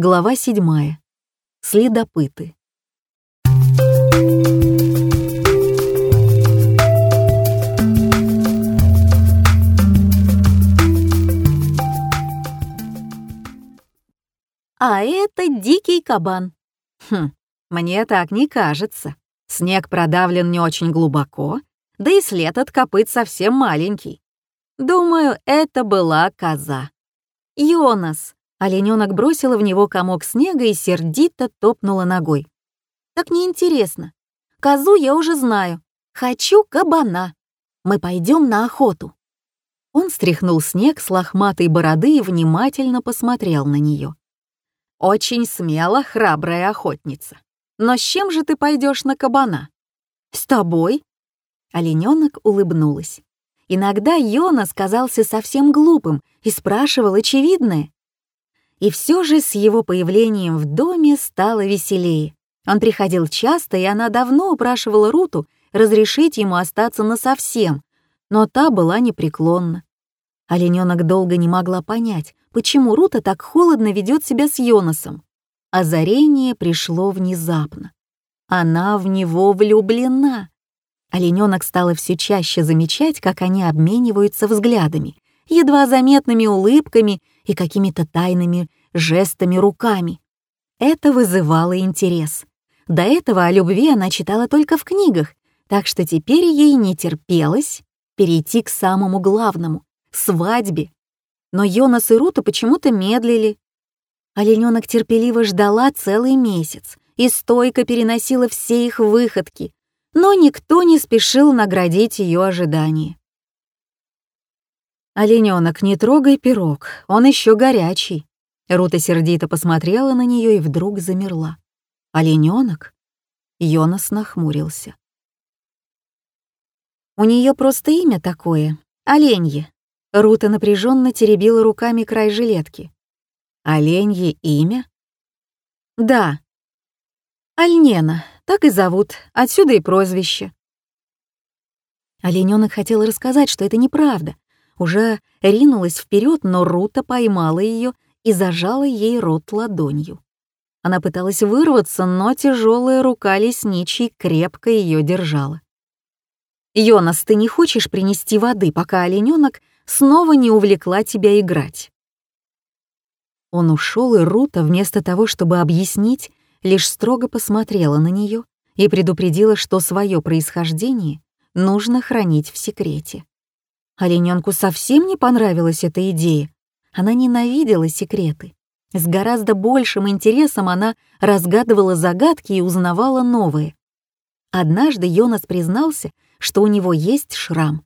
Глава седьмая. Следопыты. А это дикий кабан. Хм, мне так не кажется. Снег продавлен не очень глубоко, да и след от копыт совсем маленький. Думаю, это была коза. Йонас. Олененок бросила в него комок снега и сердито топнула ногой. Так неинтересно. Козу я уже знаю. Хочу кабана. Мы пойдем на охоту. Он стряхнул снег с лохматой бороды и внимательно посмотрел на нее. Очень смело, храбрая охотница. Но с чем же ты пойдешь на кабана? С тобой? Олененок улыбнулась. Иногда Йона казался совсем глупым и спрашивал очевидное. И все же с его появлением в доме стало веселее. Он приходил часто, и она давно упрашивала Руту разрешить ему остаться насовсем, но та была непреклонна. Олененок долго не могла понять, почему Рута так холодно ведет себя с Йонасом. Озарение пришло внезапно. Она в него влюблена. Олененок стала все чаще замечать, как они обмениваются взглядами, едва заметными улыбками и какими-то тайными жестами руками. Это вызывало интерес. До этого о любви она читала только в книгах, так что теперь ей не терпелось перейти к самому главному — свадьбе. Но Йонас и Рута почему-то медлили. Олененок терпеливо ждала целый месяц и стойко переносила все их выходки, но никто не спешил наградить ее ожидания. «Олененок, не трогай пирог, он еще горячий». Рута сердито посмотрела на нее и вдруг замерла. «Олененок?» Йонас нахмурился. «У нее просто имя такое — Оленье». Рута напряженно теребила руками край жилетки. «Оленье имя?» «Да. Альнена, так и зовут, отсюда и прозвище. Оленёнок хотела рассказать, что это неправда. Уже ринулась вперед, но Рута поймала ее и зажала ей рот ладонью. Она пыталась вырваться, но тяжелая рука лесничей крепко ее держала. «Йонас, ты не хочешь принести воды, пока олененок снова не увлекла тебя играть?» Он ушел, и Рута, вместо того, чтобы объяснить, лишь строго посмотрела на нее и предупредила, что свое происхождение нужно хранить в секрете. Олененку совсем не понравилась эта идея. Она ненавидела секреты. С гораздо большим интересом она разгадывала загадки и узнавала новые. Однажды Йонас признался, что у него есть шрам.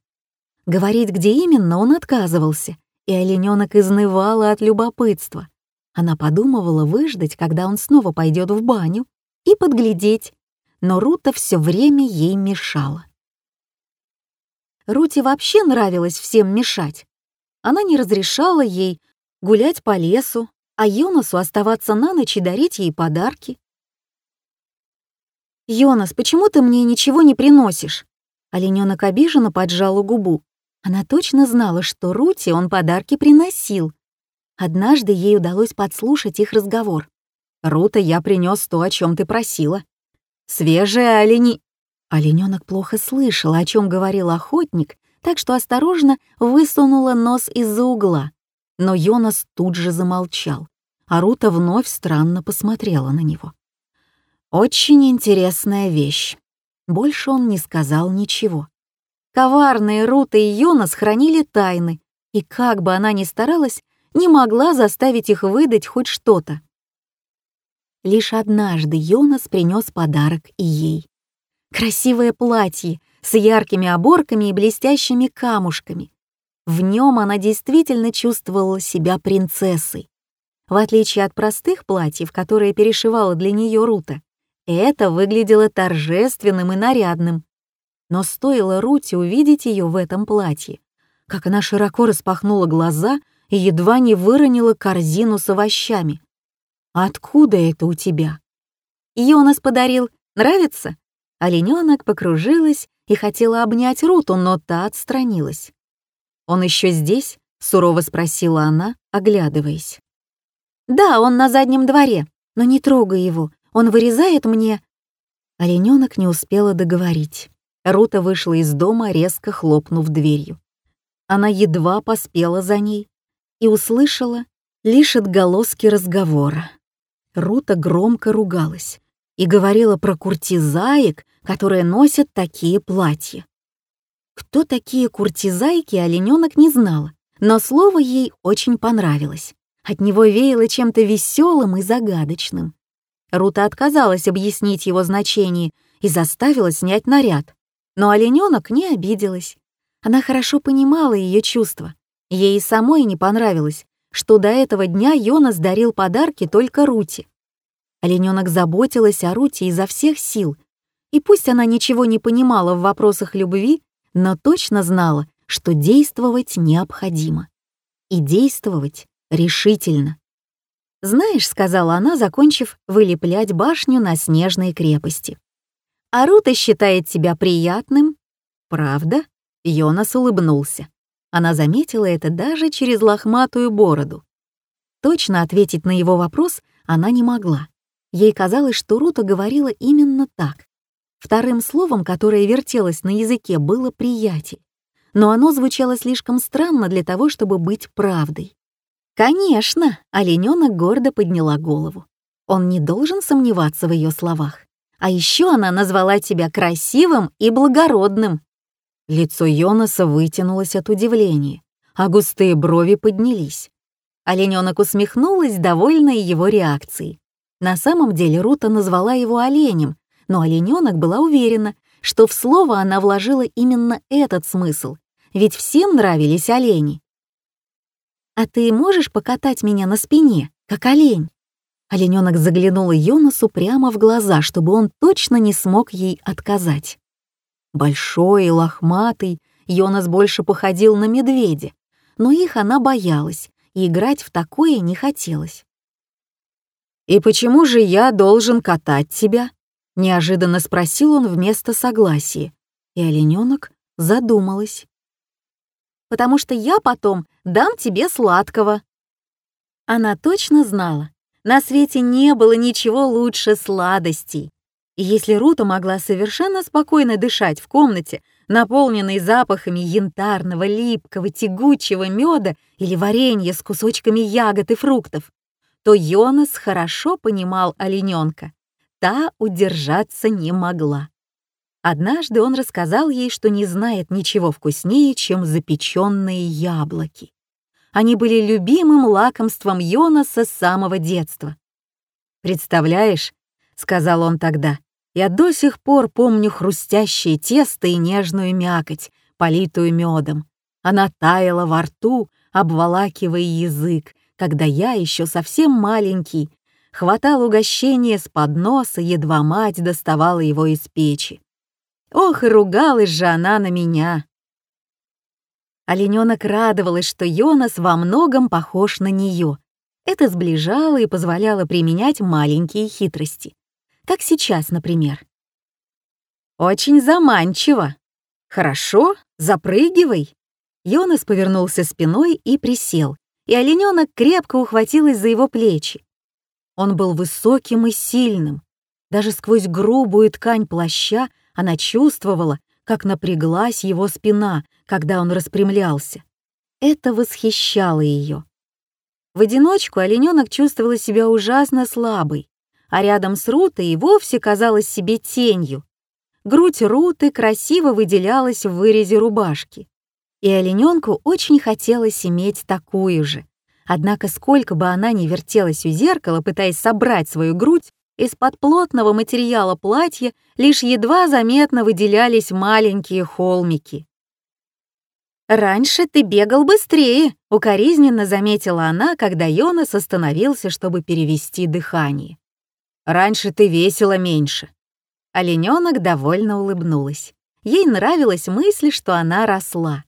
Говорить, где именно, он отказывался, и олененок изнывала от любопытства. Она подумывала выждать, когда он снова пойдет в баню, и подглядеть, но Рута все время ей мешала. Руте вообще нравилось всем мешать. Она не разрешала ей гулять по лесу, а Йонасу оставаться на ночь и дарить ей подарки. «Йонас, почему ты мне ничего не приносишь?» Оленёнок обиженно поджала губу. Она точно знала, что Руте он подарки приносил, Однажды ей удалось подслушать их разговор. «Рута, я принес то, о чем ты просила. Свежие олени...» Олененок плохо слышал, о чем говорил охотник, так что осторожно высунула нос из-за угла. Но Йонас тут же замолчал, а Рута вновь странно посмотрела на него. «Очень интересная вещь». Больше он не сказал ничего. Коварные Рута и Йонас хранили тайны, и как бы она ни старалась, не могла заставить их выдать хоть что-то. Лишь однажды Йонас принес подарок и ей. Красивое платье с яркими оборками и блестящими камушками. В нем она действительно чувствовала себя принцессой. В отличие от простых платьев, которые перешивала для нее Рута, это выглядело торжественным и нарядным. Но стоило Руте увидеть ее в этом платье, как она широко распахнула глаза — и едва не выронила корзину с овощами. «Откуда это у тебя?» «Йонас подарил. Нравится?» Олененок покружилась и хотела обнять Руту, но та отстранилась. «Он еще здесь?» — сурово спросила она, оглядываясь. «Да, он на заднем дворе, но не трогай его, он вырезает мне...» Олененок не успела договорить. Рута вышла из дома, резко хлопнув дверью. Она едва поспела за ней и услышала лишь отголоски разговора. Рута громко ругалась и говорила про куртизаек, которые носят такие платья. Кто такие куртизайки, олененок не знала, но слово ей очень понравилось. От него веяло чем-то веселым и загадочным. Рута отказалась объяснить его значение и заставила снять наряд. Но олененок не обиделась. Она хорошо понимала ее чувства. Ей самой не понравилось, что до этого дня Йонас дарил подарки только Рути. Олененок заботилась о Рути изо всех сил, и пусть она ничего не понимала в вопросах любви, но точно знала, что действовать необходимо. И действовать решительно. «Знаешь», — сказала она, закончив вылеплять башню на снежной крепости. «А Рута считает тебя приятным?» «Правда?» — Йонас улыбнулся. Она заметила это даже через лохматую бороду. Точно ответить на его вопрос она не могла. Ей казалось, что Рута говорила именно так. Вторым словом, которое вертелось на языке, было «приятель». Но оно звучало слишком странно для того, чтобы быть правдой. «Конечно!» — оленёнок гордо подняла голову. Он не должен сомневаться в ее словах. А еще она назвала тебя красивым и благородным. Лицо Йонаса вытянулось от удивления, а густые брови поднялись. Оленёнок усмехнулась, довольная его реакцией. На самом деле Рута назвала его оленем, но олененок была уверена, что в слово она вложила именно этот смысл, ведь всем нравились олени. «А ты можешь покатать меня на спине, как олень?» Олененок заглянула Йонасу прямо в глаза, чтобы он точно не смог ей отказать. Большой и лохматый, Йонас больше походил на медведя, но их она боялась, и играть в такое не хотелось. «И почему же я должен катать тебя?» — неожиданно спросил он вместо согласия, и олененок задумалась. «Потому что я потом дам тебе сладкого». Она точно знала, на свете не было ничего лучше сладостей. И если Рута могла совершенно спокойно дышать в комнате, наполненной запахами янтарного, липкого, тягучего меда или варенья с кусочками ягод и фруктов, то Йонас хорошо понимал олененка та удержаться не могла. Однажды он рассказал ей, что не знает ничего вкуснее, чем запеченные яблоки. Они были любимым лакомством Йонаса с самого детства. «Представляешь», — сказал он тогда, — «я до сих пор помню хрустящее тесто и нежную мякоть, политую медом. Она таяла во рту, обволакивая язык, когда я еще совсем маленький хватал угощение с подноса, едва мать доставала его из печи. Ох, и ругалась же она на меня. Олененок радовалась, что Йонас во многом похож на нее. Это сближало и позволяло применять маленькие хитрости. Как сейчас, например. «Очень заманчиво. Хорошо, запрыгивай». Йонас повернулся спиной и присел, и олененок крепко ухватилась за его плечи. Он был высоким и сильным. Даже сквозь грубую ткань плаща она чувствовала, как напряглась его спина, когда он распрямлялся. Это восхищало ее. В одиночку олененок чувствовала себя ужасно слабой, а рядом с Рутой и вовсе казалась себе тенью. Грудь Руты красиво выделялась в вырезе рубашки. И олененку очень хотелось иметь такую же. Однако сколько бы она ни вертелась у зеркала, пытаясь собрать свою грудь, из-под плотного материала платья лишь едва заметно выделялись маленькие холмики. «Раньше ты бегал быстрее», — укоризненно заметила она, когда Йонас остановился, чтобы перевести дыхание. «Раньше ты весила меньше». Олененок довольно улыбнулась. Ей нравилась мысль, что она росла.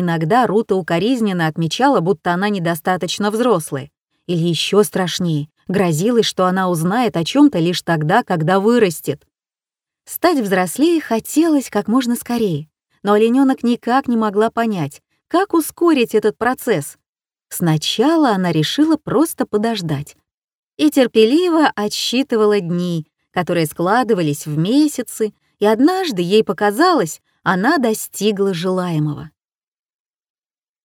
Иногда Рута укоризненно отмечала, будто она недостаточно взрослая. Или еще страшнее, грозилась, что она узнает о чем то лишь тогда, когда вырастет. Стать взрослее хотелось как можно скорее, но олененок никак не могла понять, как ускорить этот процесс. Сначала она решила просто подождать, и терпеливо отсчитывала дни, которые складывались в месяцы, и однажды ей показалось, она достигла желаемого.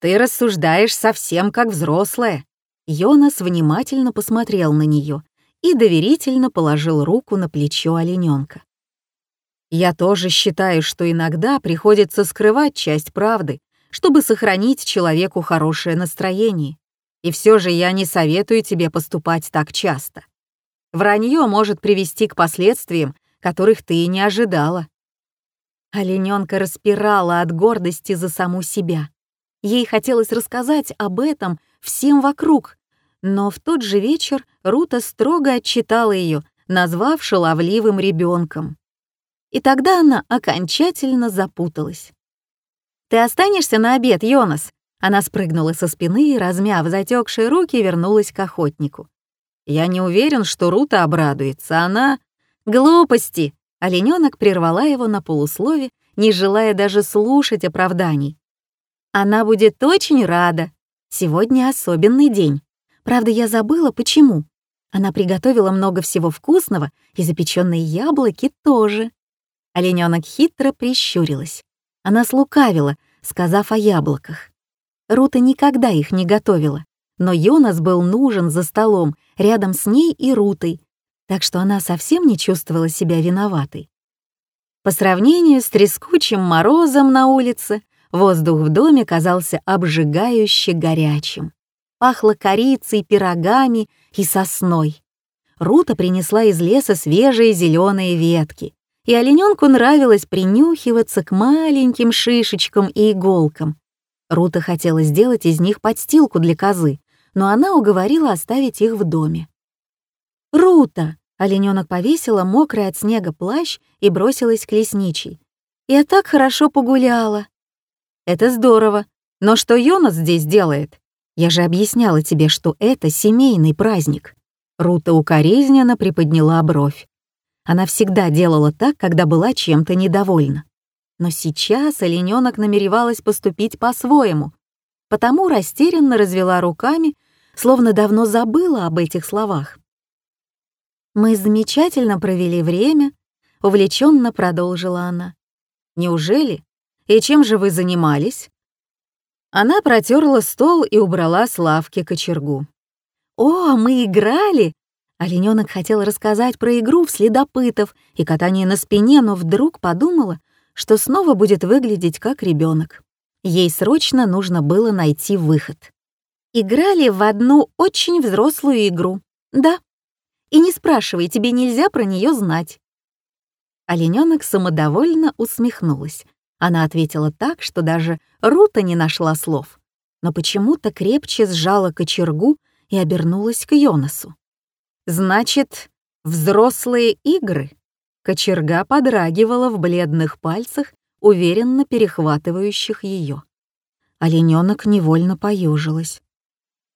«Ты рассуждаешь совсем как взрослая». Йонас внимательно посмотрел на нее и доверительно положил руку на плечо олененка. «Я тоже считаю, что иногда приходится скрывать часть правды, чтобы сохранить человеку хорошее настроение. И все же я не советую тебе поступать так часто. Вранье может привести к последствиям, которых ты и не ожидала». Олененка распирала от гордости за саму себя. Ей хотелось рассказать об этом всем вокруг, но в тот же вечер Рута строго отчитала ее, назвав шаловливым ребенком. И тогда она окончательно запуталась. «Ты останешься на обед, Йонас?» Она спрыгнула со спины и, размяв затекшие руки, вернулась к охотнику. «Я не уверен, что Рута обрадуется. Она...» «Глупости!» Олененок прервала его на полуслове, не желая даже слушать оправданий. Она будет очень рада. Сегодня особенный день. Правда, я забыла, почему. Она приготовила много всего вкусного, и запеченные яблоки тоже. Оленёнок хитро прищурилась. Она слукавила, сказав о яблоках. Рута никогда их не готовила, но Йонас был нужен за столом, рядом с ней и Рутой, так что она совсем не чувствовала себя виноватой. По сравнению с трескучим морозом на улице, Воздух в доме казался обжигающе горячим. Пахло корицей, пирогами и сосной. Рута принесла из леса свежие зеленые ветки, и олененку нравилось принюхиваться к маленьким шишечкам и иголкам. Рута хотела сделать из них подстилку для козы, но она уговорила оставить их в доме. «Рута!» — олененок повесила мокрый от снега плащ и бросилась к лесничей. «Я так хорошо погуляла!» Это здорово. Но что Йонас здесь делает? Я же объясняла тебе, что это семейный праздник. Рута укоризненно приподняла бровь. Она всегда делала так, когда была чем-то недовольна. Но сейчас олененок намеревалась поступить по-своему, потому растерянно развела руками, словно давно забыла об этих словах. «Мы замечательно провели время», — увлеченно продолжила она. «Неужели? И чем же вы занимались?» Она протерла стол и убрала с лавки кочергу. «О, мы играли!» Оленёнок хотел рассказать про игру в следопытов и катание на спине, но вдруг подумала, что снова будет выглядеть как ребенок. Ей срочно нужно было найти выход. Играли в одну очень взрослую игру. Да. И не спрашивай, тебе нельзя про нее знать. Оленёнок самодовольно усмехнулась. Она ответила так, что даже Рута не нашла слов, но почему-то крепче сжала кочергу и обернулась к Йонасу. «Значит, взрослые игры?» Кочерга подрагивала в бледных пальцах, уверенно перехватывающих ее. Олененок невольно поюжилась.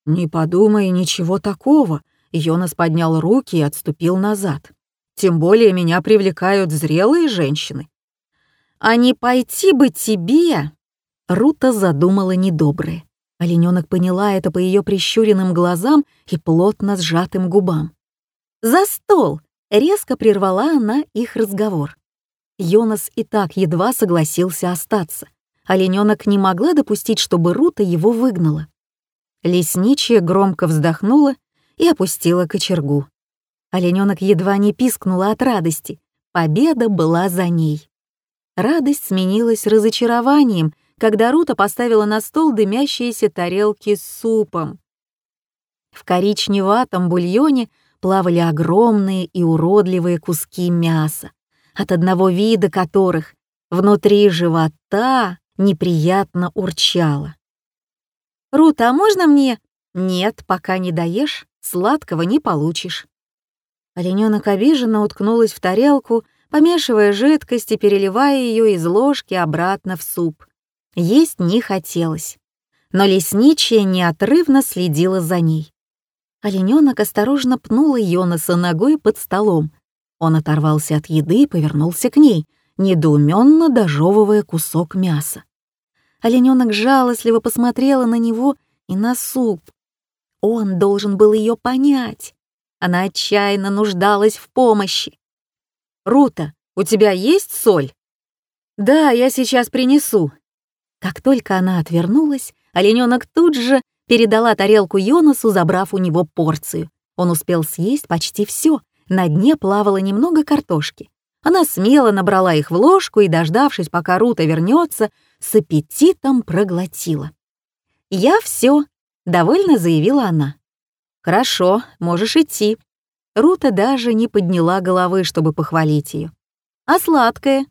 «Не подумай ничего такого», — Йонас поднял руки и отступил назад. «Тем более меня привлекают зрелые женщины. «А не пойти бы тебе!» Рута задумала недоброе. Олененок поняла это по ее прищуренным глазам и плотно сжатым губам. «За стол!» — резко прервала она их разговор. Йонас и так едва согласился остаться. Олененок не могла допустить, чтобы Рута его выгнала. Лесничья громко вздохнула и опустила кочергу. Олененок едва не пискнула от радости. Победа была за ней. Радость сменилась разочарованием, когда Рута поставила на стол дымящиеся тарелки с супом. В коричневатом бульоне плавали огромные и уродливые куски мяса, от одного вида которых внутри живота неприятно урчало. «Рута, а можно мне?» «Нет, пока не доешь, сладкого не получишь». Оленёнок обиженно уткнулась в тарелку, помешивая жидкость и переливая ее из ложки обратно в суп. Есть не хотелось, но лесничая неотрывно следила за ней. Олененок осторожно пнула Йонаса ногой под столом. Он оторвался от еды и повернулся к ней, недоуменно дожевывая кусок мяса. Олененок жалостливо посмотрела на него и на суп. Он должен был ее понять. Она отчаянно нуждалась в помощи. «Рута, у тебя есть соль?» «Да, я сейчас принесу». Как только она отвернулась, олененок тут же передала тарелку Йонасу, забрав у него порцию. Он успел съесть почти все. На дне плавало немного картошки. Она смело набрала их в ложку и, дождавшись, пока Рута вернется, с аппетитом проглотила. «Я все», — довольно заявила она. «Хорошо, можешь идти». Рута даже не подняла головы, чтобы похвалить ее. «А сладкое?»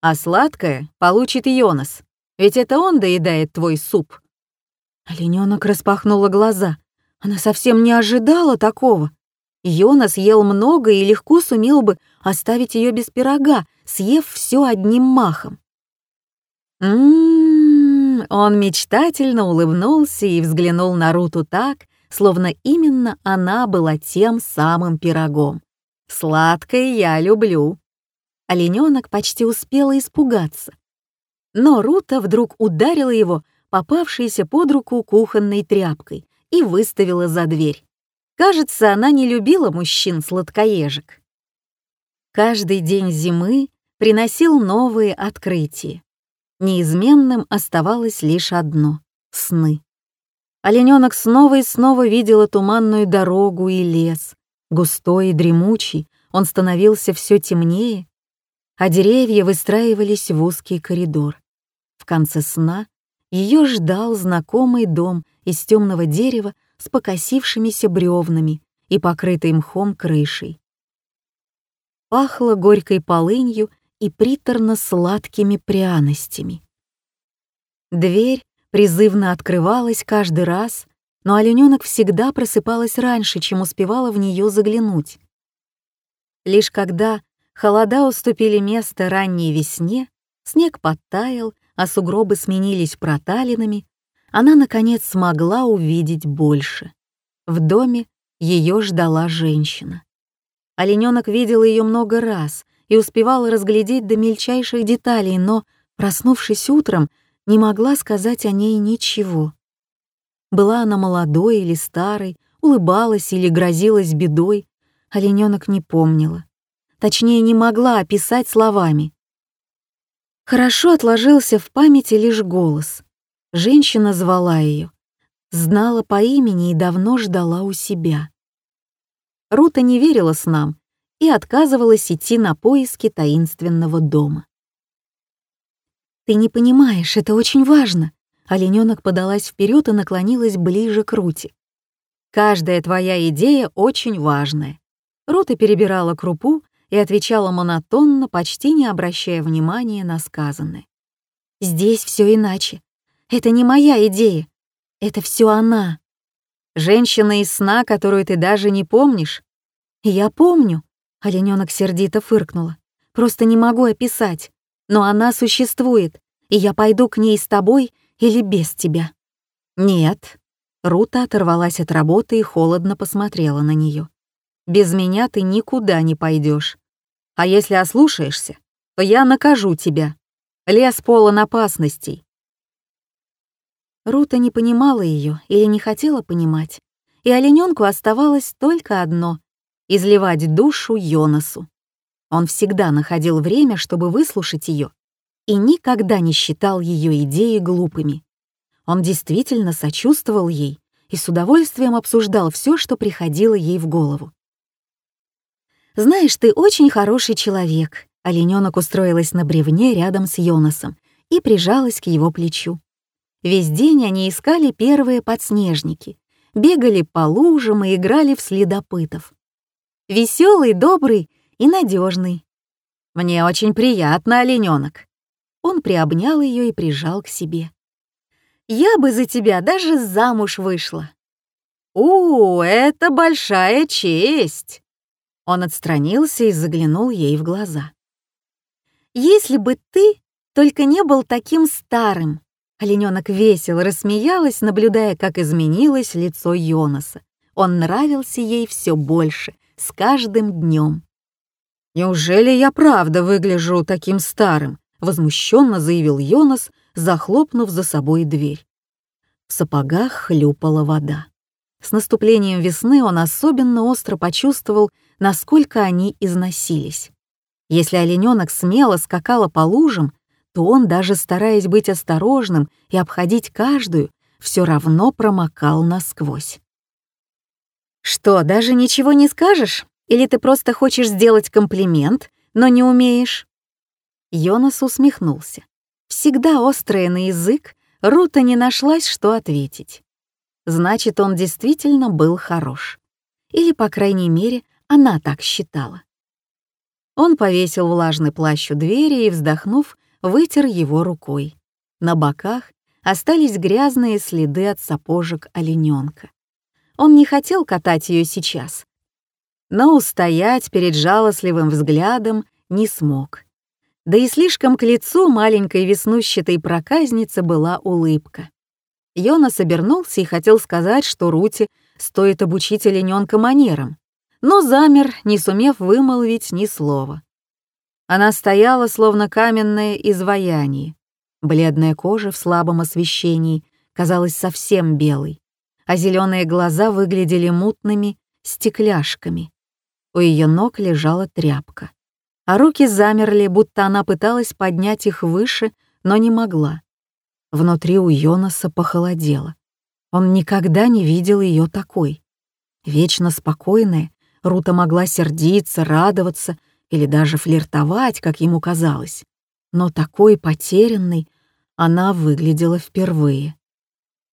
«А сладкое получит Йонас, ведь это он доедает твой суп». Оленёнок распахнула глаза. Она совсем не ожидала такого. Йонас ел много и легко сумел бы оставить ее без пирога, съев все одним махом. Ммм, он мечтательно улыбнулся и взглянул на Руту так, словно именно она была тем самым пирогом. «Сладкое я люблю». Олененок почти успела испугаться. Но Рута вдруг ударила его, попавшейся под руку кухонной тряпкой, и выставила за дверь. Кажется, она не любила мужчин-сладкоежек. Каждый день зимы приносил новые открытия. Неизменным оставалось лишь одно — сны. Олененок снова и снова видела туманную дорогу и лес. Густой и дремучий, он становился все темнее, а деревья выстраивались в узкий коридор. В конце сна ее ждал знакомый дом из темного дерева с покосившимися бревнами и покрытой мхом крышей. Пахло горькой полынью и приторно-сладкими пряностями. Дверь призывно открывалась каждый раз, но олененок всегда просыпалась раньше, чем успевала в нее заглянуть. Лишь когда холода уступили место ранней весне, снег подтаял, а сугробы сменились проталинами, она, наконец, смогла увидеть больше. В доме ее ждала женщина. Олененок видел ее много раз и успевала разглядеть до мельчайших деталей, но, проснувшись утром, не могла сказать о ней ничего. Была она молодой или старой, улыбалась или грозилась бедой, олененок не помнила. Точнее, не могла описать словами. Хорошо отложился в памяти лишь голос. Женщина звала ее, знала по имени и давно ждала у себя. Рута не верила снам и отказывалась идти на поиски таинственного дома. «Ты не понимаешь, это очень важно». Олененок подалась вперед и наклонилась ближе к Руте. «Каждая твоя идея очень важная». Рута перебирала крупу и отвечала монотонно, почти не обращая внимания на сказанное. «Здесь все иначе. Это не моя идея. Это все она. Женщина из сна, которую ты даже не помнишь. Я помню. Олененок сердито фыркнула. Просто не могу описать но она существует, и я пойду к ней с тобой или без тебя». «Нет». Рута оторвалась от работы и холодно посмотрела на нее. «Без меня ты никуда не пойдешь. А если ослушаешься, то я накажу тебя. Лес полон опасностей». Рута не понимала ее или не хотела понимать, и олененку оставалось только одно — изливать душу Йонасу. Он всегда находил время, чтобы выслушать ее, и никогда не считал ее идеи глупыми. Он действительно сочувствовал ей и с удовольствием обсуждал все, что приходило ей в голову. «Знаешь, ты очень хороший человек», — олененок устроилась на бревне рядом с Йонасом и прижалась к его плечу. Весь день они искали первые подснежники, бегали по лужам и играли в следопытов. Веселый, добрый и надежный. Мне очень приятно, олененок. Он приобнял ее и прижал к себе. Я бы за тебя даже замуж вышла. У, это большая честь. Он отстранился и заглянул ей в глаза. Если бы ты только не был таким старым. Олененок весело рассмеялась, наблюдая, как изменилось лицо Йонаса. Он нравился ей все больше, с каждым днем. «Неужели я правда выгляжу таким старым?» — возмущенно заявил Йонас, захлопнув за собой дверь. В сапогах хлюпала вода. С наступлением весны он особенно остро почувствовал, насколько они износились. Если олененок смело скакала по лужам, то он, даже стараясь быть осторожным и обходить каждую, все равно промокал насквозь. «Что, даже ничего не скажешь? Или ты просто хочешь сделать комплимент, но не умеешь?» Йонас усмехнулся. Всегда острая на язык, Рута не нашлась, что ответить. Значит, он действительно был хорош. Или, по крайней мере, она так считала. Он повесил влажный плащ у двери и, вздохнув, вытер его рукой. На боках остались грязные следы от сапожек олененка. Он не хотел катать ее сейчас, но устоять перед жалостливым взглядом не смог. Да и слишком к лицу маленькой веснущатой проказницы была улыбка. Йонас обернулся и хотел сказать, что Рути стоит обучить олененка манерам, но замер, не сумев вымолвить ни слова. Она стояла, словно каменное изваяние. Бледная кожа в слабом освещении казалась совсем белой, а зеленые глаза выглядели мутными стекляшками. У ее ног лежала тряпка, а руки замерли, будто она пыталась поднять их выше, но не могла. Внутри у Йонаса похолодело. Он никогда не видел ее такой. Вечно спокойная, Рута могла сердиться, радоваться или даже флиртовать, как ему казалось. Но такой потерянной она выглядела впервые.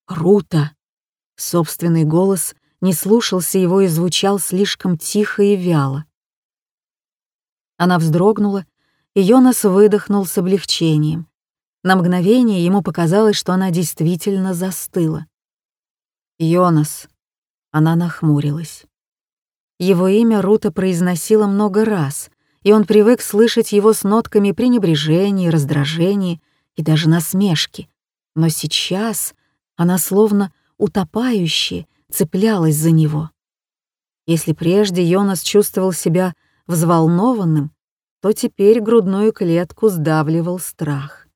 «Рута!» Собственный голос не слушался его и звучал слишком тихо и вяло. Она вздрогнула, и Йонас выдохнул с облегчением. На мгновение ему показалось, что она действительно застыла. «Йонас!» Она нахмурилась. Его имя Рута произносила много раз, и он привык слышать его с нотками пренебрежения, раздражения и даже насмешки. Но сейчас она словно утопающая цеплялась за него. Если прежде Йонас чувствовал себя взволнованным, то теперь грудную клетку сдавливал страх.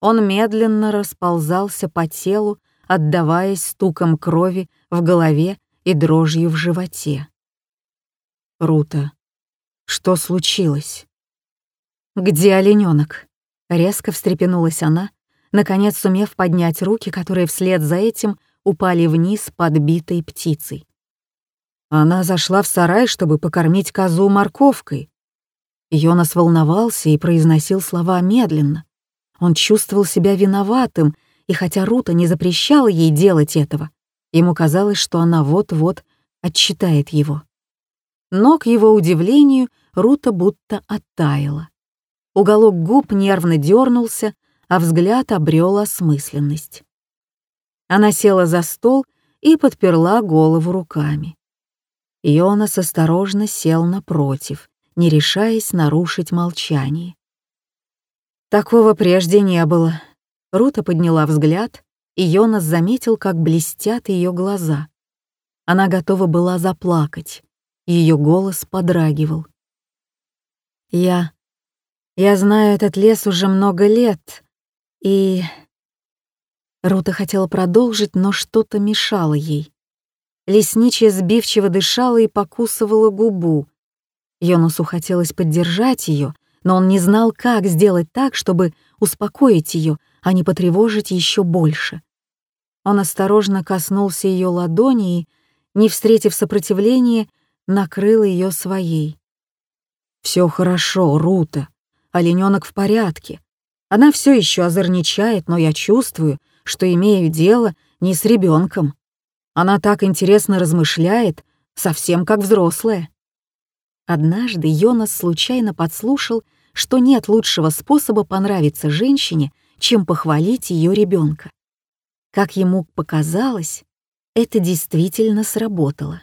Он медленно расползался по телу, отдаваясь стуком крови в голове и дрожью в животе. Рута. Что случилось? Где олененок? Резко встрепенулась она, наконец сумев поднять руки, которые вслед за этим упали вниз подбитой птицей. Она зашла в сарай, чтобы покормить козу морковкой. Йонас волновался и произносил слова медленно. Он чувствовал себя виноватым, и хотя Рута не запрещала ей делать этого, ему казалось, что она вот-вот отчитает его но, к его удивлению, Рута будто оттаяла. Уголок губ нервно дернулся, а взгляд обрел осмысленность. Она села за стол и подперла голову руками. Йонас осторожно сел напротив, не решаясь нарушить молчание. Такого прежде не было. Рута подняла взгляд, и Йонас заметил, как блестят ее глаза. Она готова была заплакать. Ее голос подрагивал. «Я... я знаю этот лес уже много лет, и...» Рута хотела продолжить, но что-то мешало ей. Лесничья сбивчиво дышала и покусывала губу. Йонасу хотелось поддержать ее, но он не знал, как сделать так, чтобы успокоить ее, а не потревожить еще больше. Он осторожно коснулся ее ладони и, не встретив сопротивления, накрыл ее своей. Все хорошо, Рута. Олененок в порядке. Она все еще озорничает, но я чувствую, что имею дело не с ребенком. Она так интересно размышляет, совсем как взрослая. Однажды Йонас случайно подслушал, что нет лучшего способа понравиться женщине, чем похвалить ее ребенка. Как ему показалось, это действительно сработало.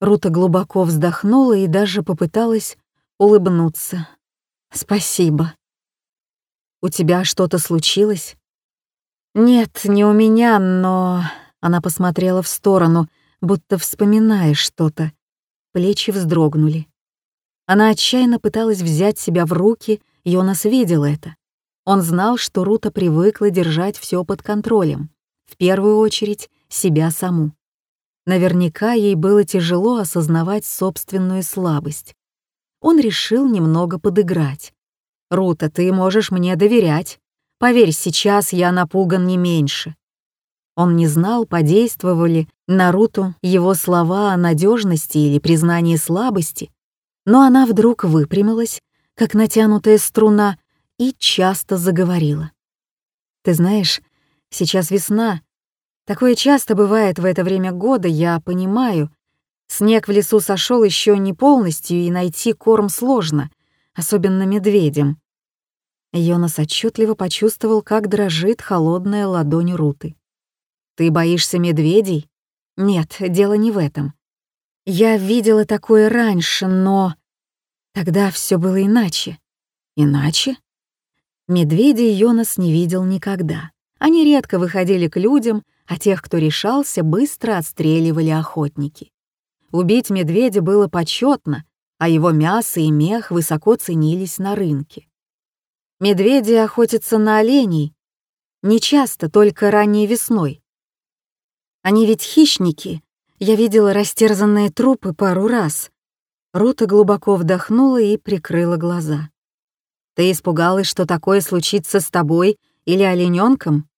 Рута глубоко вздохнула и даже попыталась улыбнуться. «Спасибо». «У тебя что-то случилось?» «Нет, не у меня, но...» Она посмотрела в сторону, будто вспоминая что-то. Плечи вздрогнули. Она отчаянно пыталась взять себя в руки, он видел это. Он знал, что Рута привыкла держать все под контролем. В первую очередь, себя саму. Наверняка ей было тяжело осознавать собственную слабость. Он решил немного подыграть. «Рута, ты можешь мне доверять. Поверь, сейчас я напуган не меньше». Он не знал, подействовали на Руту его слова о надежности или признании слабости, но она вдруг выпрямилась, как натянутая струна, и часто заговорила. «Ты знаешь, сейчас весна. Такое часто бывает в это время года, я понимаю. Снег в лесу сошел еще не полностью, и найти корм сложно, особенно медведям». Йонас отчетливо почувствовал, как дрожит холодная ладонь Руты. «Ты боишься медведей?» «Нет, дело не в этом. Я видела такое раньше, но... Тогда все было иначе. Иначе? Медведей Йонас не видел никогда. Они редко выходили к людям, а тех, кто решался, быстро отстреливали охотники. Убить медведя было почетно, а его мясо и мех высоко ценились на рынке. Медведи охотятся на оленей, не часто, только ранней весной. Они ведь хищники, я видела растерзанные трупы пару раз. Рута глубоко вдохнула и прикрыла глаза. «Ты испугалась, что такое случится с тобой или олененком?»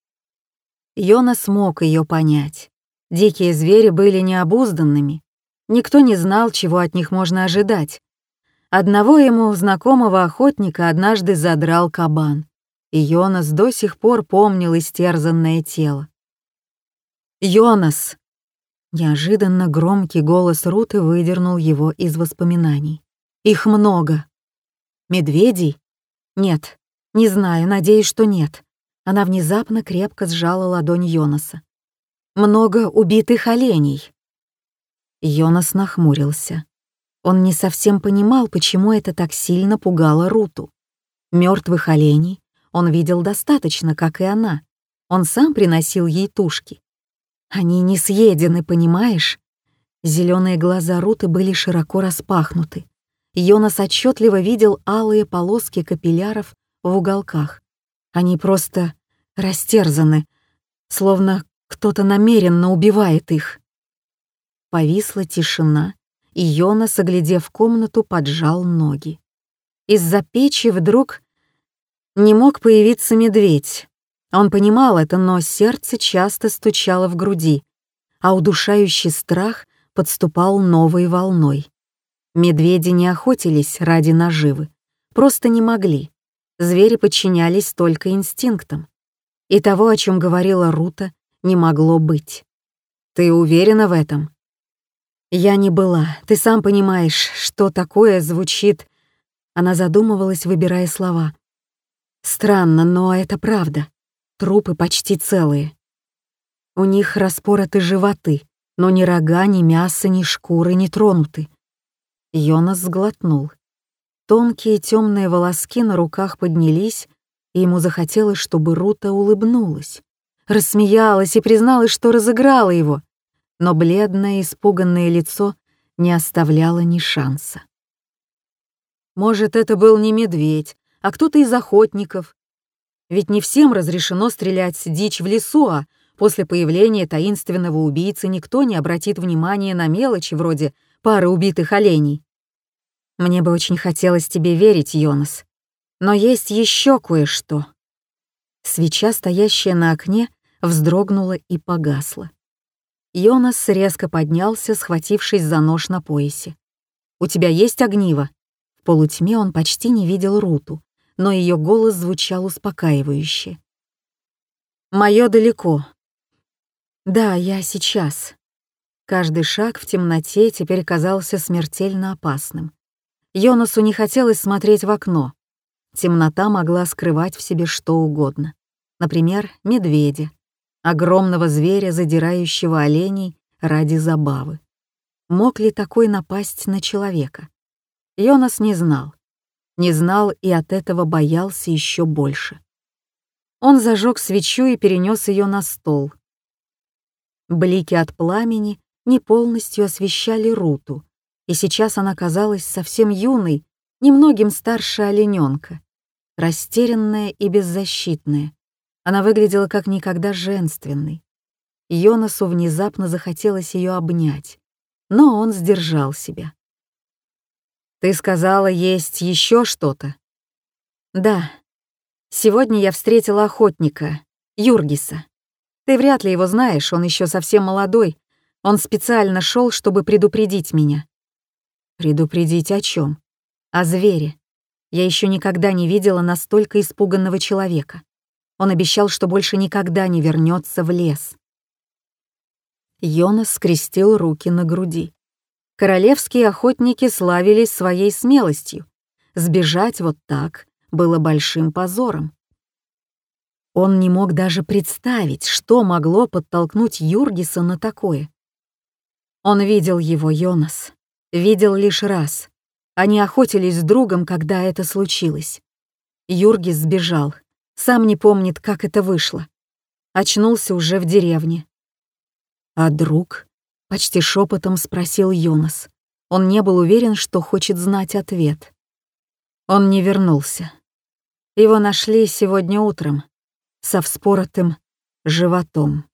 Йона смог ее понять. Дикие звери были необузданными. Никто не знал, чего от них можно ожидать. Одного ему знакомого охотника однажды задрал кабан, и Йонас до сих пор помнил истерзанное тело. «Йонас!» Неожиданно громкий голос Руты выдернул его из воспоминаний. «Их много». «Медведей?» «Нет, не знаю, надеюсь, что нет». Она внезапно крепко сжала ладонь Йонаса. «Много убитых оленей». Йонас нахмурился. Он не совсем понимал, почему это так сильно пугало Руту. Мертвых оленей он видел достаточно, как и она. Он сам приносил ей тушки. Они не съедены, понимаешь? Зеленые глаза Руты были широко распахнуты. Йонас отчетливо видел алые полоски капилляров в уголках. Они просто растерзаны, словно кто-то намеренно убивает их. Повисла тишина, и Йонас, оглядев комнату, поджал ноги. Из-за печи вдруг не мог появиться медведь. Он понимал это, но сердце часто стучало в груди, а удушающий страх подступал новой волной. Медведи не охотились ради наживы, просто не могли. Звери подчинялись только инстинктам. И того, о чем говорила Рута, не могло быть. Ты уверена в этом? Я не была. Ты сам понимаешь, что такое звучит. Она задумывалась, выбирая слова. Странно, но это правда. Трупы почти целые. У них распороты животы, но ни рога, ни мясо, ни шкуры не тронуты. Йонас сглотнул. Тонкие темные волоски на руках поднялись, и ему захотелось, чтобы Рута улыбнулась. Рассмеялась и призналась, что разыграла его, но бледное, испуганное лицо не оставляло ни шанса. Может, это был не медведь, а кто-то из охотников, ведь не всем разрешено стрелять дичь в лесу, а после появления таинственного убийцы никто не обратит внимания на мелочи вроде пары убитых оленей. Мне бы очень хотелось тебе верить, Йонас. Но есть еще кое-что. Свеча, стоящая на окне, вздрогнула и погасла. Йонас резко поднялся, схватившись за нож на поясе. «У тебя есть огниво?» В полутьме он почти не видел Руту, но ее голос звучал успокаивающе. «Моё далеко». «Да, я сейчас». Каждый шаг в темноте теперь казался смертельно опасным. Йонасу не хотелось смотреть в окно. Темнота могла скрывать в себе что угодно. Например, медведя, огромного зверя, задирающего оленей ради забавы. Мог ли такой напасть на человека? Йонас не знал не знал и от этого боялся еще больше. Он зажег свечу и перенес ее на стол. Блики от пламени не полностью освещали Руту, и сейчас она казалась совсем юной, немногим старше олененка, растерянная и беззащитная. Она выглядела как никогда женственной. Йонасу внезапно захотелось ее обнять, но он сдержал себя. «Ты сказала, есть еще что-то?» «Да. Сегодня я встретила охотника, Юргиса. Ты вряд ли его знаешь, он еще совсем молодой. Он специально шел, чтобы предупредить меня». «Предупредить о чем? О звере. Я еще никогда не видела настолько испуганного человека. Он обещал, что больше никогда не вернется в лес. Йонас скрестил руки на груди. Королевские охотники славились своей смелостью. Сбежать вот так было большим позором. Он не мог даже представить, что могло подтолкнуть Юргиса на такое. Он видел его, Йонас. Видел лишь раз. Они охотились с другом, когда это случилось. Юргис сбежал. Сам не помнит, как это вышло. Очнулся уже в деревне. «А друг?» — почти шепотом спросил Йонас. Он не был уверен, что хочет знать ответ. Он не вернулся. Его нашли сегодня утром со вспоротым животом.